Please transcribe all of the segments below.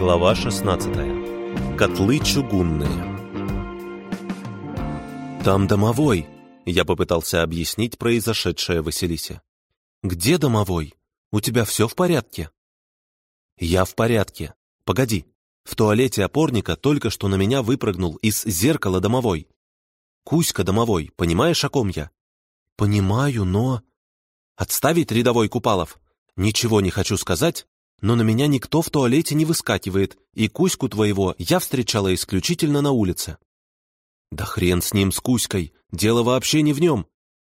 Глава 16. Котлы чугунные. «Там домовой!» — я попытался объяснить произошедшее Василисе. «Где домовой? У тебя все в порядке?» «Я в порядке. Погоди. В туалете опорника только что на меня выпрыгнул из зеркала домовой. Кузька домовой, понимаешь, о ком я?» «Понимаю, но...» «Отставить рядовой Купалов? Ничего не хочу сказать, но на меня никто в туалете не выскакивает, и Кузьку твоего я встречала исключительно на улице». «Да хрен с ним, с Кузькой, дело вообще не в нем.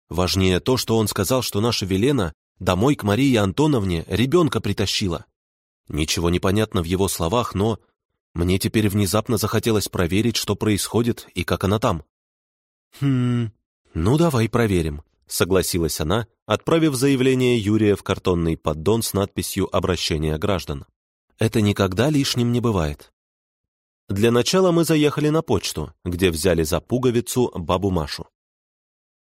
Важнее то, что он сказал, что наша Велена домой к Марии Антоновне ребенка притащила. Ничего не понятно в его словах, но мне теперь внезапно захотелось проверить, что происходит и как она там». «Хм, ну давай проверим», — согласилась она, отправив заявление Юрия в картонный поддон с надписью «Обращение граждан». Это никогда лишним не бывает. Для начала мы заехали на почту, где взяли за пуговицу бабу Машу.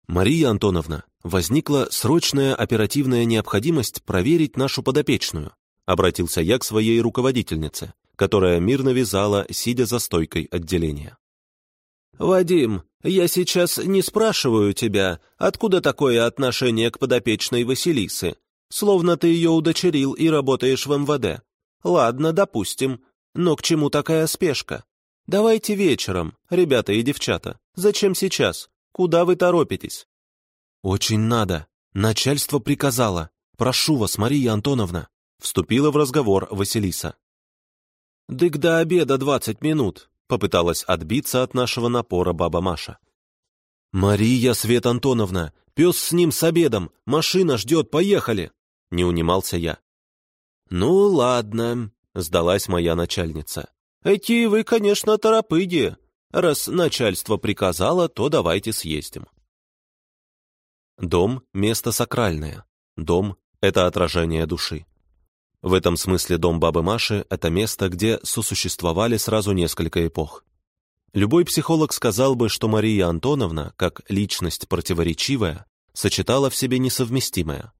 «Мария Антоновна, возникла срочная оперативная необходимость проверить нашу подопечную», обратился я к своей руководительнице, которая мирно вязала, сидя за стойкой отделения. «Вадим, я сейчас не спрашиваю тебя, откуда такое отношение к подопечной Василисы, словно ты ее удочерил и работаешь в МВД. Ладно, допустим, но к чему такая спешка? Давайте вечером, ребята и девчата. Зачем сейчас? Куда вы торопитесь?» «Очень надо. Начальство приказало. Прошу вас, Мария Антоновна», вступила в разговор Василиса. «Дык до обеда двадцать минут. Попыталась отбиться от нашего напора баба Маша. «Мария Свет Антоновна, пес с ним с обедом, машина ждет, поехали!» Не унимался я. «Ну, ладно», — сдалась моя начальница. «Эти вы, конечно, торопыги. Раз начальство приказало, то давайте съездим». Дом — место сакральное. Дом — это отражение души. В этом смысле дом бабы Маши — это место, где сосуществовали сразу несколько эпох. Любой психолог сказал бы, что Мария Антоновна, как личность противоречивая, сочетала в себе несовместимое.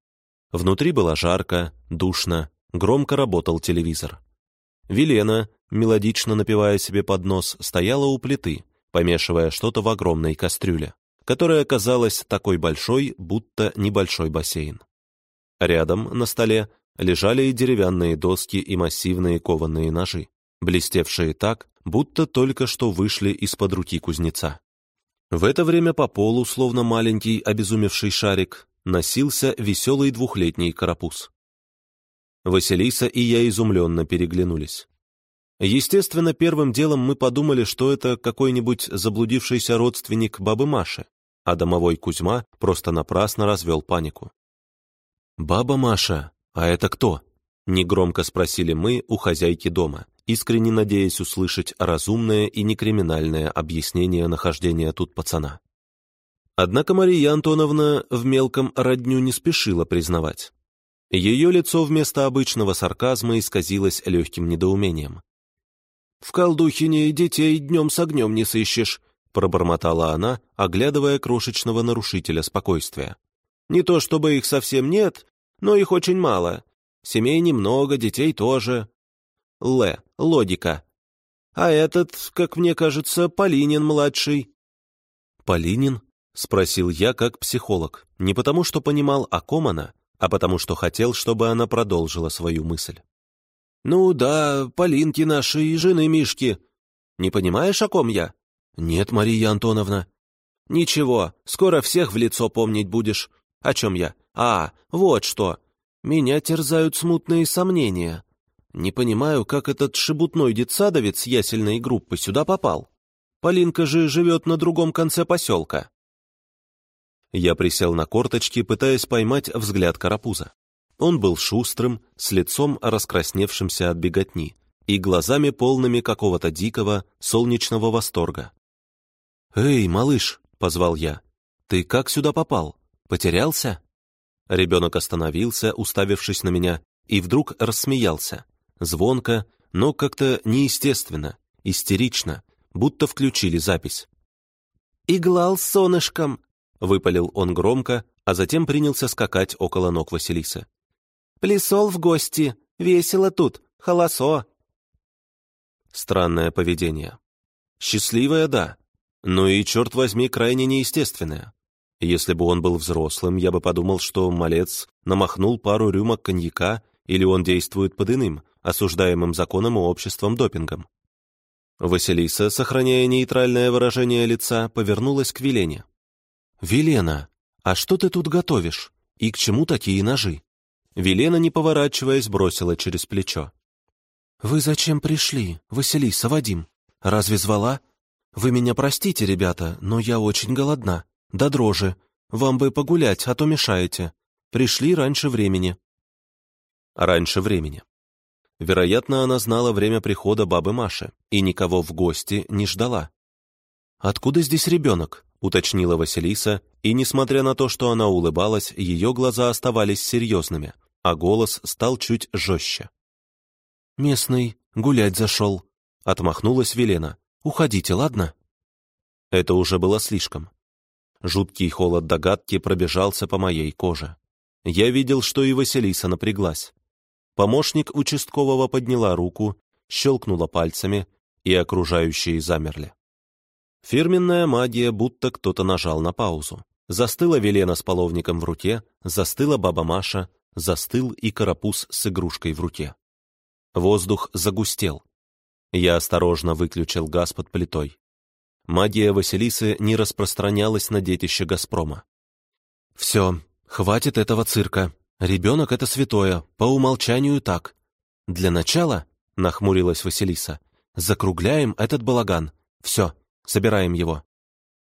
Внутри было жарко, душно, громко работал телевизор. Велена, мелодично напевая себе под нос, стояла у плиты, помешивая что-то в огромной кастрюле, которая казалась такой большой, будто небольшой бассейн. Рядом, на столе, лежали и деревянные доски и массивные кованые ножи, блестевшие так, будто только что вышли из-под руки кузнеца. В это время по полу, словно маленький обезумевший шарик, носился веселый двухлетний карапуз. Василиса и я изумленно переглянулись. Естественно, первым делом мы подумали, что это какой-нибудь заблудившийся родственник бабы Маши, а домовой Кузьма просто напрасно развел панику. «Баба Маша, «А это кто?» — негромко спросили мы у хозяйки дома, искренне надеясь услышать разумное и некриминальное объяснение нахождения тут пацана. Однако Мария Антоновна в мелком родню не спешила признавать. Ее лицо вместо обычного сарказма исказилось легким недоумением. «В колдухине детей днем с огнем не сыщешь», пробормотала она, оглядывая крошечного нарушителя спокойствия. «Не то чтобы их совсем нет, но их очень мало. Семей немного, детей тоже. Л. Логика. А этот, как мне кажется, Полинин-младший. Полинин? Спросил я как психолог. Не потому, что понимал, о ком она, а потому, что хотел, чтобы она продолжила свою мысль. «Ну да, Полинки наши и жены Мишки. Не понимаешь, о ком я?» «Нет, Мария Антоновна». «Ничего, скоро всех в лицо помнить будешь. О чем я? А, вот что. Меня терзают смутные сомнения. Не понимаю, как этот шебутной детсадовец ясельной группы сюда попал. Полинка же живет на другом конце поселка. Я присел на корточки, пытаясь поймать взгляд карапуза. Он был шустрым, с лицом раскрасневшимся от беготни и глазами полными какого-то дикого, солнечного восторга. «Эй, малыш!» — позвал я. «Ты как сюда попал? Потерялся?» Ребенок остановился, уставившись на меня, и вдруг рассмеялся. Звонко, но как-то неестественно, истерично, будто включили запись. «Иглал с сонышком!» — выпалил он громко, а затем принялся скакать около ног Василисы. «Плясол в гости! Весело тут! Холосо!» Странное поведение. Счастливое, да, но и, черт возьми, крайне неестественное. Если бы он был взрослым, я бы подумал, что малец намахнул пару рюмок коньяка или он действует под иным, осуждаемым законом и обществом допингом. Василиса, сохраняя нейтральное выражение лица, повернулась к Велене. «Велена, а что ты тут готовишь? И к чему такие ножи?» Велена, не поворачиваясь, бросила через плечо. «Вы зачем пришли, Василиса, Вадим? Разве звала? Вы меня простите, ребята, но я очень голодна. Да дрожи. Вам бы погулять, а то мешаете. Пришли раньше времени». Раньше времени. Вероятно, она знала время прихода бабы Маши и никого в гости не ждала. «Откуда здесь ребенок?» — уточнила Василиса, и, несмотря на то, что она улыбалась, ее глаза оставались серьезными, а голос стал чуть жестче. «Местный, гулять зашел», — отмахнулась Велена. «Уходите, ладно?» Это уже было слишком. Жуткий холод догадки пробежался по моей коже. Я видел, что и Василиса напряглась. Помощник участкового подняла руку, щелкнула пальцами, и окружающие замерли. Фирменная магия, будто кто-то нажал на паузу. Застыла Велена с половником в руке, застыла баба Маша, застыл и карапуз с игрушкой в руке. Воздух загустел. Я осторожно выключил газ под плитой. Магия Василисы не распространялась на детище «Газпрома». «Все, хватит этого цирка. Ребенок — это святое, по умолчанию так. Для начала, — нахмурилась Василиса, — закругляем этот балаган. Все, собираем его».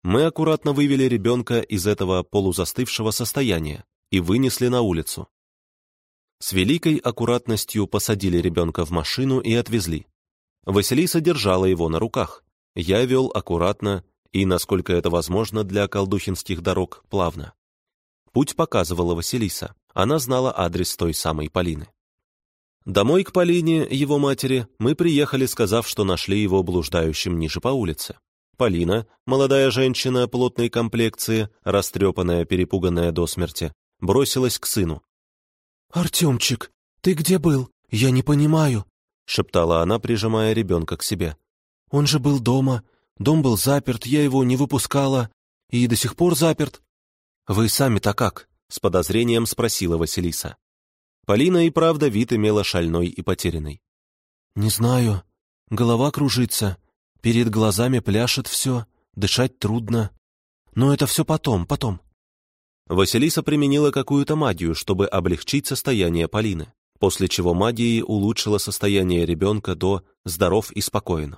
Мы аккуратно вывели ребенка из этого полузастывшего состояния и вынесли на улицу. С великой аккуратностью посадили ребенка в машину и отвезли. Василиса держала его на руках. Я вел аккуратно и, насколько это возможно для колдухинских дорог, плавно. Путь показывала Василиса. Она знала адрес той самой Полины. Домой к Полине, его матери, мы приехали, сказав, что нашли его блуждающим ниже по улице. Полина, молодая женщина плотной комплекции, растрепанная, перепуганная до смерти, бросилась к сыну. «Артемчик, ты где был? Я не понимаю», — шептала она, прижимая ребенка к себе. «Он же был дома. Дом был заперт, я его не выпускала. И до сих пор заперт». «Вы сами-то как?» — с подозрением спросила Василиса. Полина и правда вид имела шальной и потерянный. «Не знаю. Голова кружится. Перед глазами пляшет все. Дышать трудно. Но это все потом, потом. Василиса применила какую-то магию, чтобы облегчить состояние Полины, после чего магией улучшила состояние ребенка до «здоров и спокоен».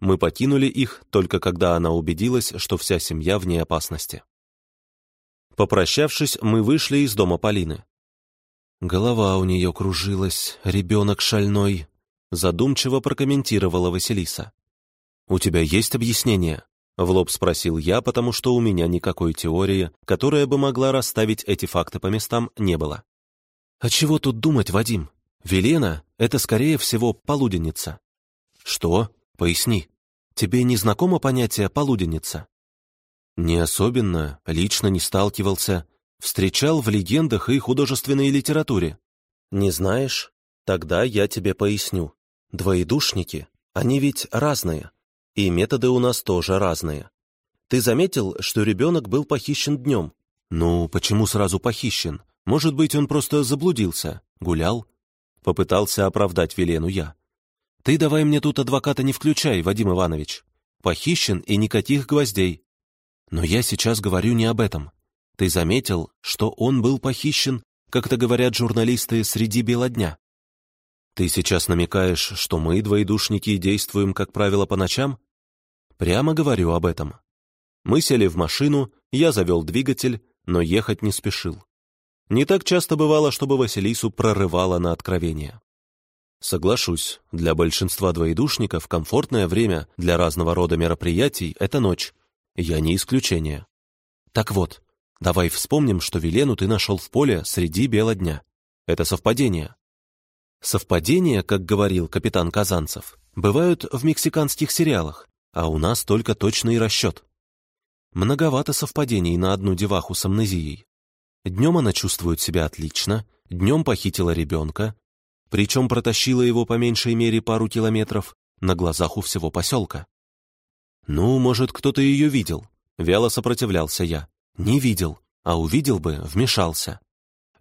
Мы покинули их, только когда она убедилась, что вся семья вне опасности. Попрощавшись, мы вышли из дома Полины. «Голова у нее кружилась, ребенок шальной», задумчиво прокомментировала Василиса. «У тебя есть объяснение?» В лоб спросил я, потому что у меня никакой теории, которая бы могла расставить эти факты по местам, не было. «А чего тут думать, Вадим? Велена — это, скорее всего, полуденница». «Что? Поясни. Тебе не знакомо понятие «полуденница»?» «Не особенно, лично не сталкивался. Встречал в легендах и художественной литературе». «Не знаешь? Тогда я тебе поясню. Двоедушники, они ведь разные. И методы у нас тоже разные. Ты заметил, что ребенок был похищен днем? Ну, почему сразу похищен? Может быть, он просто заблудился, гулял? Попытался оправдать Велену я. Ты давай мне тут адвоката не включай, Вадим Иванович. Похищен и никаких гвоздей. Но я сейчас говорю не об этом. Ты заметил, что он был похищен, как это говорят журналисты, среди бела дня? Ты сейчас намекаешь, что мы, двоедушники, действуем, как правило, по ночам? Прямо говорю об этом. Мы сели в машину, я завел двигатель, но ехать не спешил. Не так часто бывало, чтобы Василису прорывало на откровение. Соглашусь, для большинства двоедушников комфортное время для разного рода мероприятий — это ночь. Я не исключение. Так вот, давай вспомним, что Велену ты нашел в поле среди бела дня. Это совпадение. Совпадения, как говорил капитан Казанцев, бывают в мексиканских сериалах, а у нас только точный расчет. Многовато совпадений на одну деваху с амнезией. Днем она чувствует себя отлично, днем похитила ребенка, причем протащила его по меньшей мере пару километров, на глазах у всего поселка. «Ну, может, кто-то ее видел?» Вяло сопротивлялся я. «Не видел, а увидел бы, вмешался».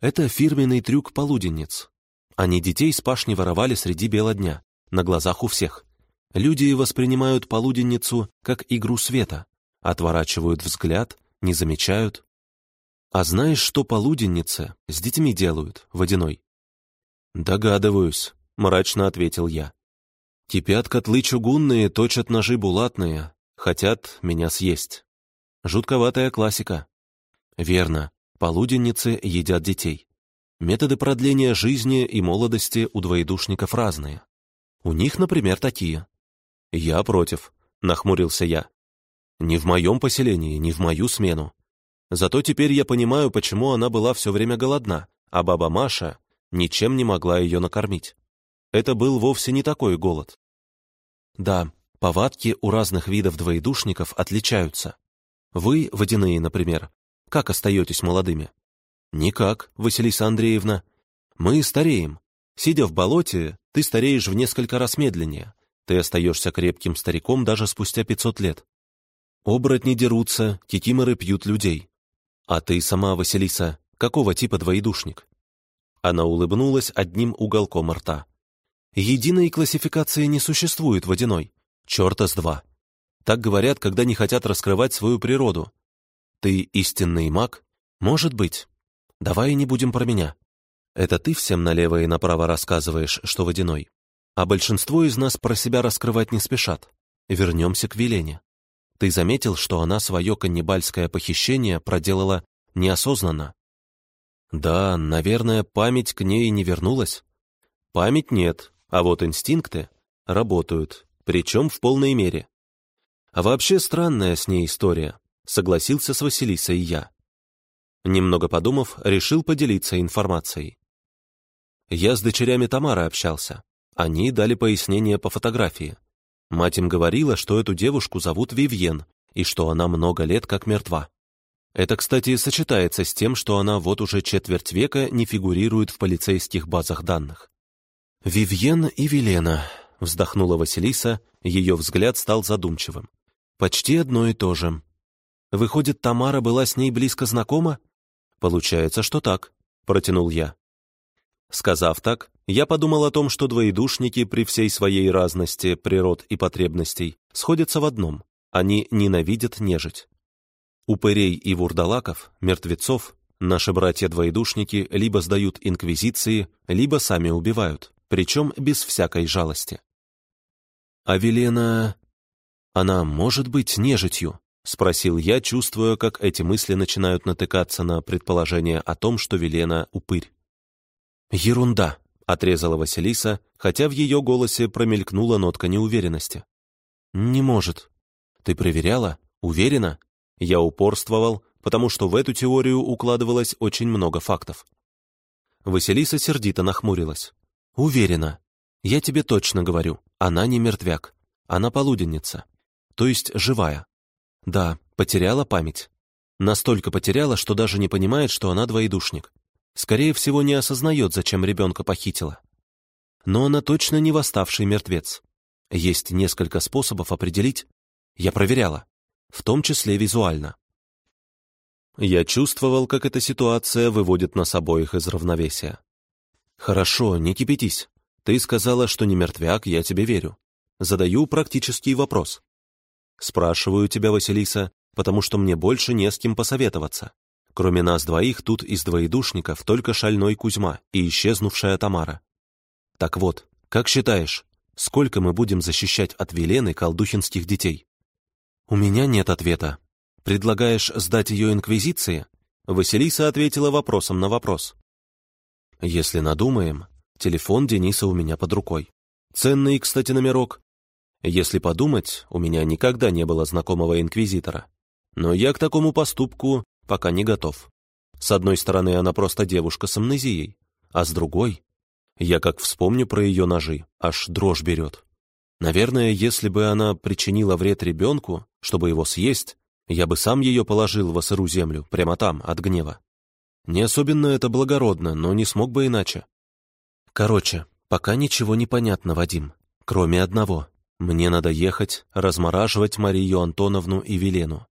Это фирменный трюк полуденниц. Они детей с пашни воровали среди бела дня, на глазах у всех. Люди воспринимают полуденницу как игру света, отворачивают взгляд, не замечают. А знаешь, что полуденницы с детьми делают, водяной? Догадываюсь, мрачно ответил я. Кипят котлы чугунные, точат ножи булатные, хотят меня съесть. Жутковатая классика. Верно, полуденницы едят детей. Методы продления жизни и молодости у двоедушников разные. У них, например, такие. «Я против», — нахмурился я. «Не в моем поселении, не в мою смену. Зато теперь я понимаю, почему она была все время голодна, а баба Маша ничем не могла ее накормить. Это был вовсе не такой голод. Да, повадки у разных видов двоедушников отличаются. Вы, водяные, например, как остаетесь молодыми? «Никак, Василиса Андреевна. Мы стареем. Сидя в болоте, ты стареешь в несколько раз медленнее. Ты остаешься крепким стариком даже спустя 500 лет. Оборотни дерутся, кикиморы пьют людей. А ты сама, Василиса, какого типа двоедушник?» Она улыбнулась одним уголком рта. «Единой классификации не существует водяной. Черта с два. Так говорят, когда не хотят раскрывать свою природу. Ты истинный маг? Может быть. Давай не будем про меня. Это ты всем налево и направо рассказываешь, что водяной. А большинство из нас про себя раскрывать не спешат. Вернемся к Велене. Ты заметил, что она свое каннибальское похищение проделала неосознанно? Да, наверное, память к ней не вернулась. Память нет, а вот инстинкты работают, причем в полной мере. А вообще странная с ней история, согласился с Василисой я. Немного подумав, решил поделиться информацией. Я с дочерями Тамары общался. Они дали пояснение по фотографии. Мать им говорила, что эту девушку зовут Вивьен и что она много лет как мертва. Это, кстати, сочетается с тем, что она вот уже четверть века не фигурирует в полицейских базах данных. «Вивьен и Велена», — вздохнула Василиса, ее взгляд стал задумчивым. «Почти одно и то же. Выходит, Тамара была с ней близко знакома? «Получается, что так», — протянул я. Сказав так, я подумал о том, что двоедушники при всей своей разности природ и потребностей сходятся в одном — они ненавидят нежить. Упырей и вурдалаков, мертвецов, наши братья-двоедушники либо сдают инквизиции, либо сами убивают, причем без всякой жалости. А Велена... Она может быть нежитью? — спросил я, чувствуя, как эти мысли начинают натыкаться на предположение о том, что Велена — упырь. «Ерунда», — отрезала Василиса, хотя в ее голосе промелькнула нотка неуверенности. «Не может. Ты проверяла? Уверена?» Я упорствовал, потому что в эту теорию укладывалось очень много фактов. Василиса сердито нахмурилась. «Уверена. Я тебе точно говорю, она не мертвяк. Она полуденница. То есть живая. Да, потеряла память. Настолько потеряла, что даже не понимает, что она двоедушник. Скорее всего, не осознает, зачем ребенка похитила. Но она точно не восставший мертвец. Есть несколько способов определить. Я проверяла, в том числе визуально. Я чувствовал, как эта ситуация выводит нас обоих из равновесия. «Хорошо, не кипятись. Ты сказала, что не мертвяк, я тебе верю. Задаю практический вопрос. Спрашиваю тебя, Василиса, потому что мне больше не с кем посоветоваться. Кроме нас двоих, тут из двоедушников только шальной Кузьма и исчезнувшая Тамара. Так вот, как считаешь, сколько мы будем защищать от Велены колдухинских детей? У меня нет ответа. Предлагаешь сдать ее инквизиции? Василиса ответила вопросом на вопрос. Если надумаем, телефон Дениса у меня под рукой. Ценный, кстати, номерок, если подумать, у меня никогда не было знакомого инквизитора. Но я к такому поступку пока не готов. С одной стороны, она просто девушка с амнезией, а с другой... Я как вспомню про ее ножи, аж дрожь берет. Наверное, если бы она причинила вред ребенку, чтобы его съесть, я бы сам ее положил в сыру землю, прямо там, от гнева. Не особенно это благородно, но не смог бы иначе. Короче, пока ничего не понятно, Вадим, кроме одного. Мне надо ехать, размораживать Марию Антоновну и Велену.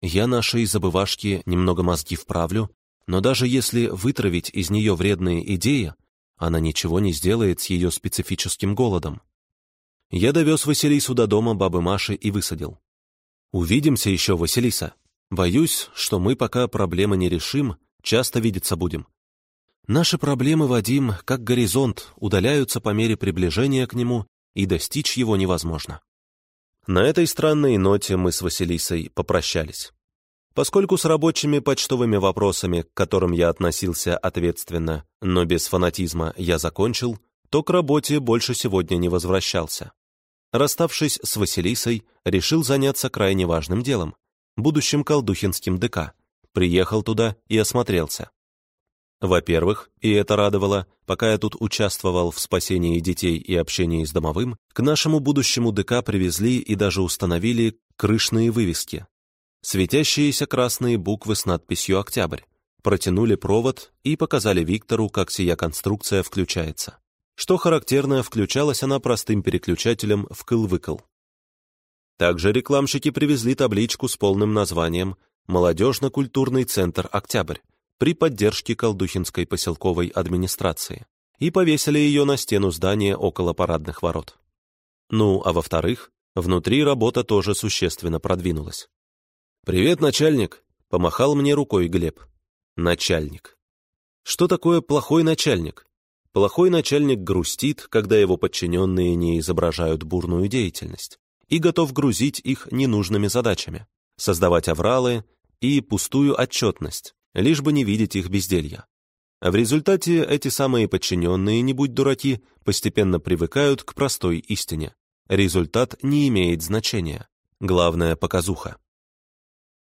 Я нашей забывашке немного мозги вправлю, но даже если вытравить из нее вредные идеи, она ничего не сделает с ее специфическим голодом. Я довез Василису до дома бабы Маши и высадил. «Увидимся еще, Василиса. Боюсь, что мы пока проблемы не решим, часто видеться будем. Наши проблемы, Вадим, как горизонт, удаляются по мере приближения к нему и достичь его невозможно. На этой странной ноте мы с Василисой попрощались. Поскольку с рабочими почтовыми вопросами, к которым я относился ответственно, но без фанатизма, я закончил, то к работе больше сегодня не возвращался. Расставшись с Василисой, решил заняться крайне важным делом — будущим колдухинским ДК. Приехал туда и осмотрелся. Во-первых, и это радовало, пока я тут участвовал в спасении детей и общении с домовым, к нашему будущему ДК привезли и даже установили крышные вывески. Светящиеся красные буквы с надписью «Октябрь». Протянули провод и показали Виктору, как сия конструкция включается. Что характерно, включалась она простым переключателем в кыл-выкл. Также рекламщики привезли табличку с полным названием «Молодежно-культурный центр «Октябрь», при поддержке Колдухинской поселковой администрации и повесили ее на стену здания около парадных ворот. Ну, а во-вторых, внутри работа тоже существенно продвинулась. «Привет, начальник!» — помахал мне рукой Глеб. Начальник. Что такое плохой начальник? Плохой начальник грустит, когда его подчиненные не изображают бурную деятельность и готов грузить их ненужными задачами, создавать авралы и пустую отчетность, лишь бы не видеть их безделья. В результате эти самые подчиненные, не будь дураки, постепенно привыкают к простой истине. Результат не имеет значения. Главное — показуха.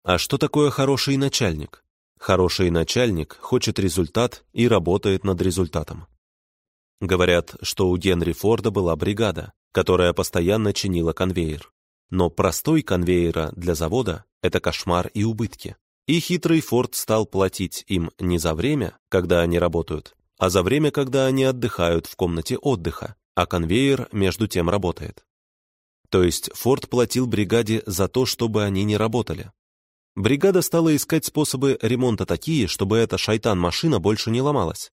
А что такое хороший начальник? Хороший начальник хочет результат и работает над результатом. Говорят, что у Генри Форда была бригада, которая постоянно чинила конвейер. Но простой конвейера для завода — это кошмар и убытки. И хитрый Форд стал платить им не за время, когда они работают, а за время, когда они отдыхают в комнате отдыха, а конвейер между тем работает. То есть Форд платил бригаде за то, чтобы они не работали. Бригада стала искать способы ремонта такие, чтобы эта шайтан-машина больше не ломалась.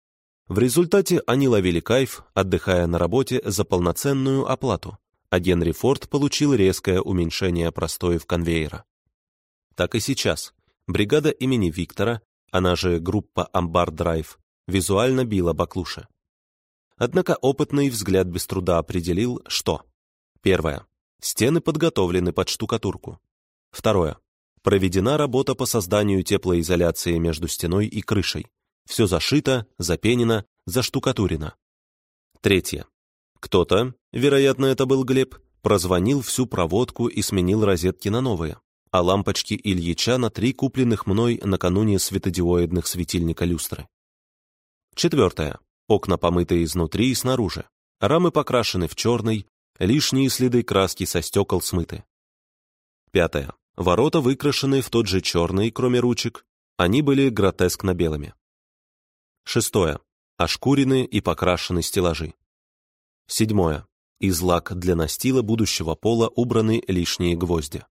В результате они ловили кайф, отдыхая на работе за полноценную оплату, а Генри Форд получил резкое уменьшение простоев конвейера. Так и сейчас бригада имени Виктора, она же группа «Амбар Драйв», визуально била баклуши. Однако опытный взгляд без труда определил, что Первое. Стены подготовлены под штукатурку. Второе. Проведена работа по созданию теплоизоляции между стеной и крышей. Все зашито, запенено, заштукатурено. Третье. Кто-то, вероятно, это был Глеб, прозвонил всю проводку и сменил розетки на новые а лампочки Ильича на три купленных мной накануне светодиоидных светильника люстры. Четвертое. Окна помыты изнутри и снаружи. Рамы покрашены в черный, лишние следы краски со стекол смыты. Пятое. Ворота выкрашены в тот же черный, кроме ручек. Они были гротескно белыми. Шестое. Ошкурены и покрашены стеллажи. Седьмое. Из лак для настила будущего пола убраны лишние гвозди.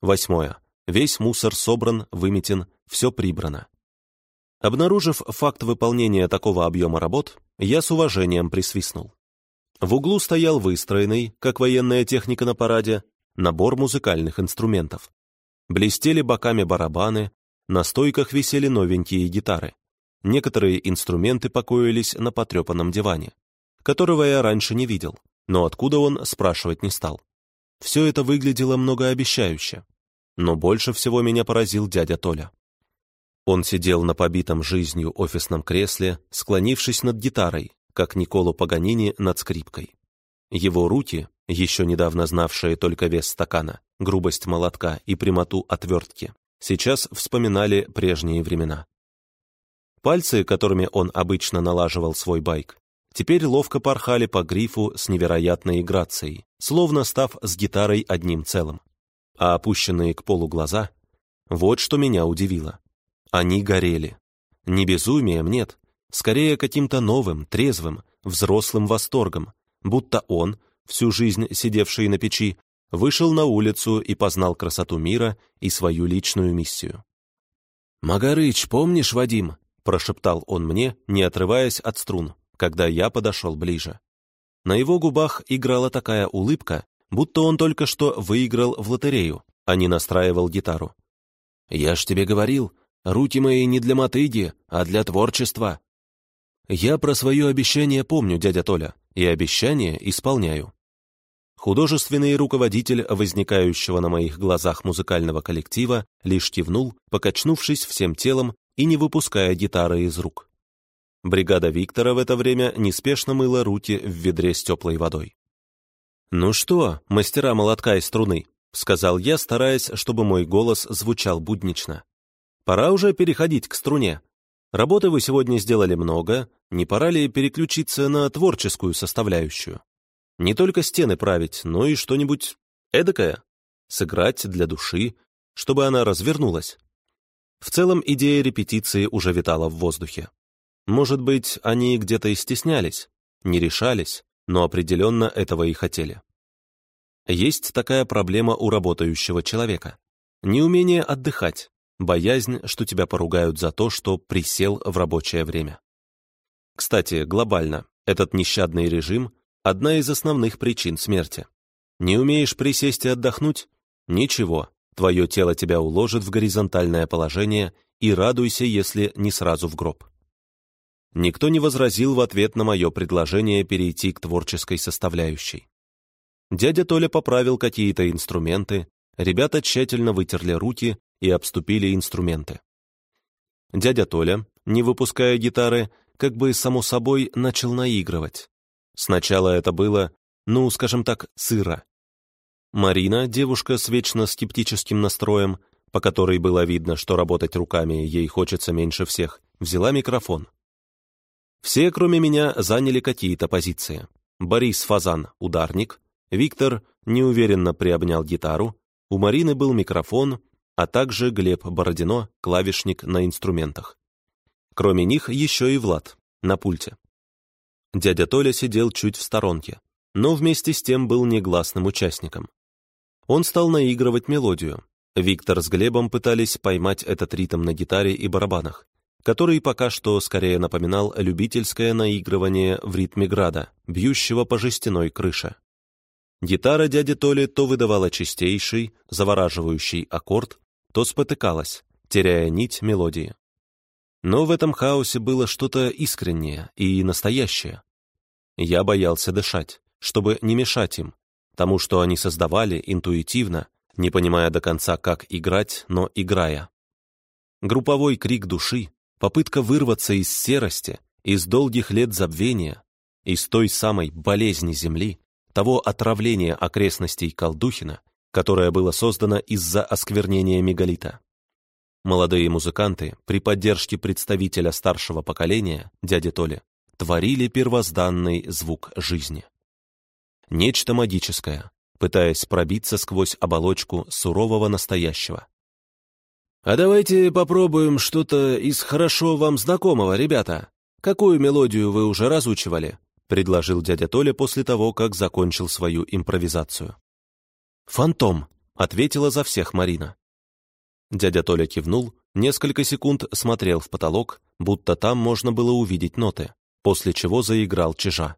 Восьмое. Весь мусор собран, выметен, все прибрано. Обнаружив факт выполнения такого объема работ, я с уважением присвистнул. В углу стоял выстроенный, как военная техника на параде, набор музыкальных инструментов. Блестели боками барабаны, на стойках висели новенькие гитары. Некоторые инструменты покоились на потрепанном диване, которого я раньше не видел, но откуда он, спрашивать не стал. Все это выглядело многообещающе. Но больше всего меня поразил дядя Толя. Он сидел на побитом жизнью офисном кресле, склонившись над гитарой, как Николо Паганини над скрипкой. Его руки, еще недавно знавшие только вес стакана, грубость молотка и прямоту отвертки, сейчас вспоминали прежние времена. Пальцы, которыми он обычно налаживал свой байк, теперь ловко порхали по грифу с невероятной грацией, словно став с гитарой одним целым. А опущенные к полу глаза — вот что меня удивило. Они горели. Не безумием, нет, скорее каким-то новым, трезвым, взрослым восторгом, будто он, всю жизнь сидевший на печи, вышел на улицу и познал красоту мира и свою личную миссию. «Магарыч, помнишь, Вадим?» — прошептал он мне, не отрываясь от струн, когда я подошел ближе. На его губах играла такая улыбка, будто он только что выиграл в лотерею, а не настраивал гитару. «Я ж тебе говорил, руки мои не для мотыги, а для творчества». «Я про свое обещание помню, дядя Толя, и обещание исполняю». Художественный руководитель возникающего на моих глазах музыкального коллектива лишь кивнул, покачнувшись всем телом и не выпуская гитары из рук. Бригада Виктора в это время неспешно мыла руки в ведре с теплой водой. «Ну что, мастера молотка и струны», — сказал я, стараясь, чтобы мой голос звучал буднично. «Пора уже переходить к струне. Работы вы сегодня сделали много, не пора ли переключиться на творческую составляющую?» Не только стены править, но и что-нибудь эдакое. Сыграть для души, чтобы она развернулась. В целом идея репетиции уже витала в воздухе. Может быть, они где-то и стеснялись, не решались, но определенно этого и хотели. Есть такая проблема у работающего человека. Неумение отдыхать, боязнь, что тебя поругают за то, что присел в рабочее время. Кстати, глобально, этот нещадный режим одна из основных причин смерти. Не умеешь присесть и отдохнуть? Ничего, твое тело тебя уложит в горизонтальное положение и радуйся, если не сразу в гроб. Никто не возразил в ответ на мое предложение перейти к творческой составляющей. Дядя Толя поправил какие-то инструменты, ребята тщательно вытерли руки и обступили инструменты. Дядя Толя, не выпуская гитары, как бы само собой начал наигрывать. Сначала это было, ну, скажем так, сыро. Марина, девушка с вечно скептическим настроем, по которой было видно, что работать руками ей хочется меньше всех, взяла микрофон. Все, кроме меня, заняли какие-то позиции. Борис Фазан — ударник, Виктор неуверенно приобнял гитару, у Марины был микрофон, а также Глеб Бородино, клавишник на инструментах. Кроме них еще и Влад, на пульте. Дядя Толя сидел чуть в сторонке, но вместе с тем был негласным участником. Он стал наигрывать мелодию. Виктор с Глебом пытались поймать этот ритм на гитаре и барабанах, который пока что скорее напоминал любительское наигрывание в ритме града, бьющего по жестяной крыше. Гитара дяди Толи то выдавала чистейший, завораживающий аккорд, то спотыкалась, теряя нить мелодии. Но в этом хаосе было что-то искреннее и настоящее. Я боялся дышать, чтобы не мешать им, тому, что они создавали интуитивно, не понимая до конца, как играть, но играя. Групповой крик души, попытка вырваться из серости, из долгих лет забвения, из той самой болезни Земли, того отравления окрестностей Колдухина, которое было создано из-за осквернения мегалита. Молодые музыканты при поддержке представителя старшего поколения, дяди Толи, творили первозданный звук жизни. Нечто магическое, пытаясь пробиться сквозь оболочку сурового настоящего. «А давайте попробуем что-то из хорошо вам знакомого, ребята. Какую мелодию вы уже разучивали?» предложил дядя Толя после того, как закончил свою импровизацию. «Фантом», — ответила за всех Марина. Дядя Толя кивнул, несколько секунд смотрел в потолок, будто там можно было увидеть ноты, после чего заиграл чижа.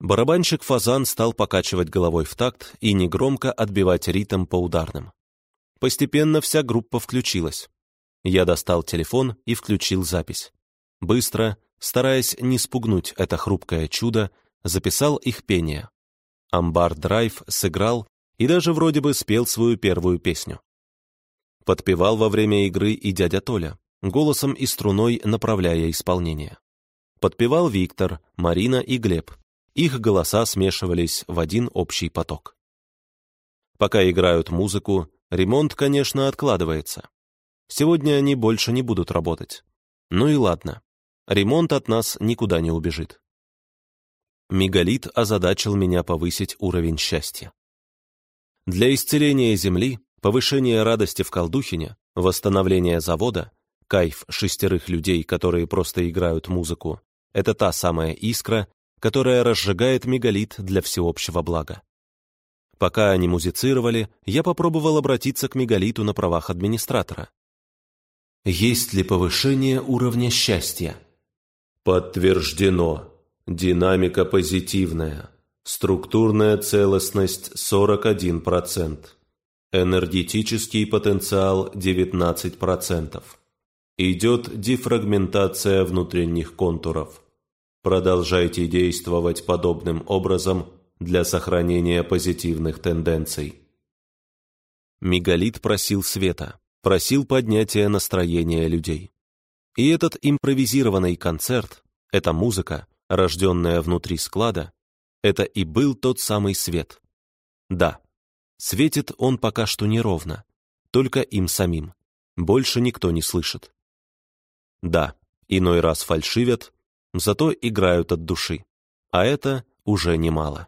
Барабанщик Фазан стал покачивать головой в такт и негромко отбивать ритм по ударным. Постепенно вся группа включилась. Я достал телефон и включил запись. Быстро, стараясь не спугнуть это хрупкое чудо, записал их пение. Амбар Драйв сыграл и даже вроде бы спел свою первую песню. Подпевал во время игры и дядя Толя, голосом и струной направляя исполнение. Подпевал Виктор, Марина и Глеб. Их голоса смешивались в один общий поток. Пока играют музыку, ремонт, конечно, откладывается. Сегодня они больше не будут работать. Ну и ладно. Ремонт от нас никуда не убежит. Мегалит озадачил меня повысить уровень счастья. Для исцеления Земли Повышение радости в Колдухине, восстановление завода, кайф шестерых людей, которые просто играют музыку, это та самая искра, которая разжигает мегалит для всеобщего блага. Пока они музицировали, я попробовал обратиться к мегалиту на правах администратора. Есть ли повышение уровня счастья? Подтверждено. Динамика позитивная. Структурная целостность 41%. Энергетический потенциал 19%. Идет дефрагментация внутренних контуров. Продолжайте действовать подобным образом для сохранения позитивных тенденций. Мегалит просил света, просил поднятия настроения людей. И этот импровизированный концерт, эта музыка, рожденная внутри склада, это и был тот самый свет. Да, светит он пока что неровно, только им самим. Больше никто не слышит. Да, иной раз фальшивят, зато играют от души, а это уже немало.